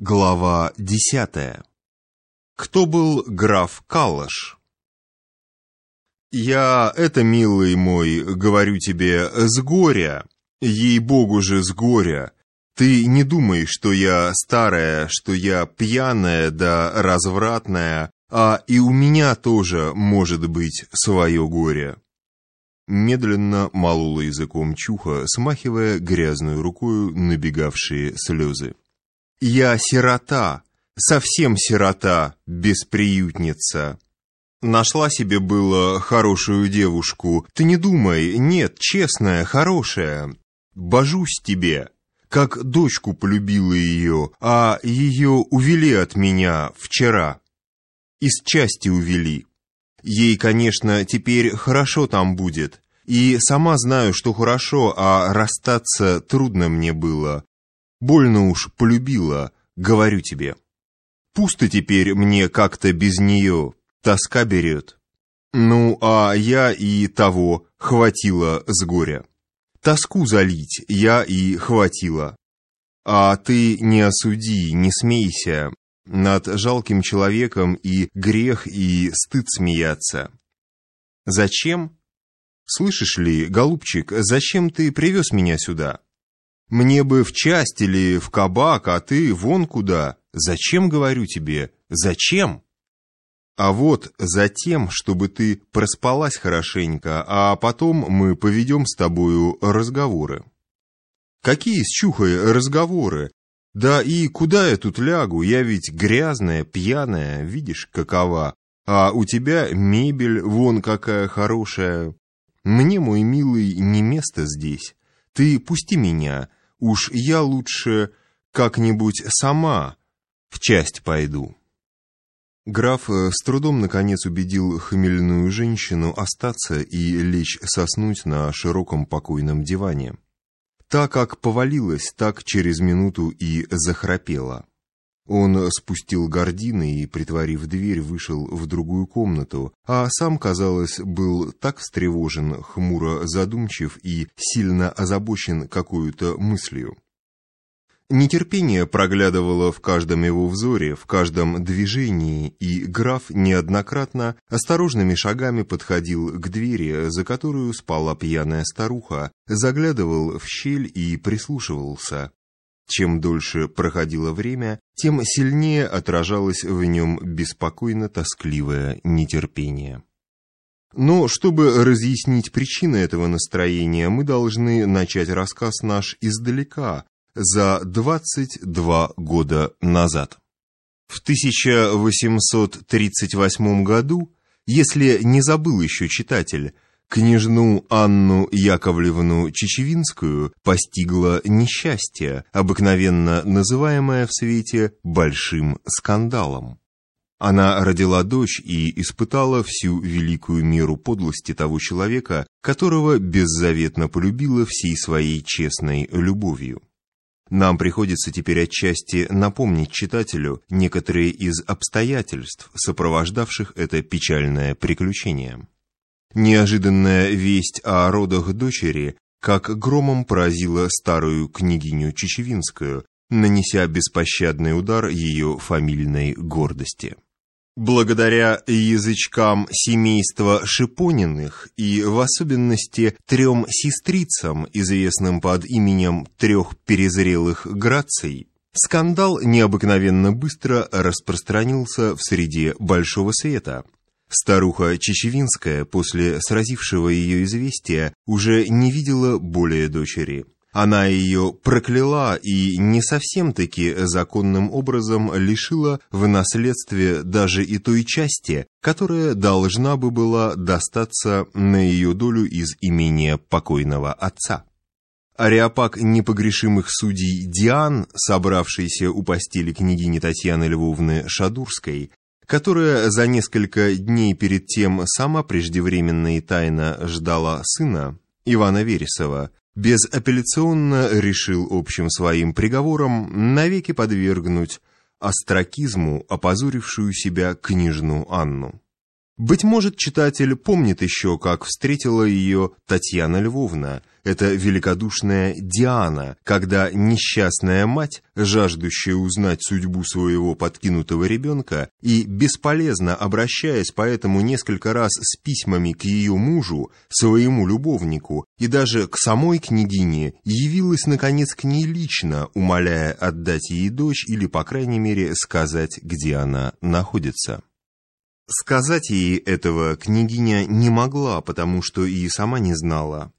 Глава десятая. Кто был граф Каллаш? Я это, милый мой, говорю тебе, с горя, ей-богу же с горя. Ты не думай, что я старая, что я пьяная да развратная, а и у меня тоже может быть свое горе. Медленно молола языком чуха, смахивая грязную рукою набегавшие слезы. Я сирота, совсем сирота, бесприютница. Нашла себе было хорошую девушку. Ты не думай, нет, честная, хорошая. Божусь тебе, как дочку полюбила ее, а ее увели от меня вчера. Из части увели. Ей, конечно, теперь хорошо там будет. И сама знаю, что хорошо, а расстаться трудно мне было. Больно уж полюбила, говорю тебе. Пусто теперь мне как-то без нее, тоска берет. Ну, а я и того хватило с горя. Тоску залить я и хватило. А ты не осуди, не смейся. Над жалким человеком и грех, и стыд смеяться. Зачем? Слышишь ли, голубчик, зачем ты привез меня сюда? Мне бы в часть или в кабак, а ты вон куда. Зачем, говорю тебе, зачем? А вот за тем, чтобы ты проспалась хорошенько, а потом мы поведем с тобою разговоры. Какие с чухой разговоры? Да и куда я тут лягу? Я ведь грязная, пьяная, видишь, какова. А у тебя мебель вон какая хорошая. Мне, мой милый, не место здесь. Ты пусти меня, уж я лучше как-нибудь сама в часть пойду». Граф с трудом наконец убедил хмельную женщину остаться и лечь соснуть на широком покойном диване. Так как повалилась, так через минуту и захрапела. Он спустил гардины и, притворив дверь, вышел в другую комнату, а сам, казалось, был так встревожен, хмуро задумчив и сильно озабочен какой-то мыслью. Нетерпение проглядывало в каждом его взоре, в каждом движении, и граф неоднократно осторожными шагами подходил к двери, за которую спала пьяная старуха, заглядывал в щель и прислушивался, чем дольше проходило время, тем сильнее отражалось в нем беспокойно-тоскливое нетерпение. Но чтобы разъяснить причины этого настроения, мы должны начать рассказ наш издалека, за 22 года назад. В 1838 году, если не забыл еще читатель, Княжну Анну Яковлевну Чечевинскую постигло несчастье, обыкновенно называемое в свете «большим скандалом». Она родила дочь и испытала всю великую меру подлости того человека, которого беззаветно полюбила всей своей честной любовью. Нам приходится теперь отчасти напомнить читателю некоторые из обстоятельств, сопровождавших это печальное приключение. Неожиданная весть о родах дочери как громом поразила старую княгиню Чечевинскую, нанеся беспощадный удар ее фамильной гордости. Благодаря язычкам семейства Шипониных и в особенности трем сестрицам, известным под именем трех перезрелых Граций, скандал необыкновенно быстро распространился в среде Большого Света, Старуха Чечевинская после сразившего ее известия уже не видела более дочери. Она ее прокляла и не совсем-таки законным образом лишила в наследстве даже и той части, которая должна бы была достаться на ее долю из имения покойного отца. Ариапак непогрешимых судей Диан, собравшийся у постели княгини Татьяны Львовны Шадурской, которая за несколько дней перед тем сама преждевременно и тайно ждала сына, Ивана Вересова, безапелляционно решил общим своим приговором навеки подвергнуть остракизму опозорившую себя княжну Анну. Быть может, читатель помнит еще, как встретила ее Татьяна Львовна, эта великодушная Диана, когда несчастная мать, жаждущая узнать судьбу своего подкинутого ребенка и бесполезно обращаясь поэтому несколько раз с письмами к ее мужу, своему любовнику и даже к самой княгине, явилась наконец к ней лично, умоляя отдать ей дочь или, по крайней мере, сказать, где она находится. Сказать ей этого княгиня не могла, потому что и сама не знала.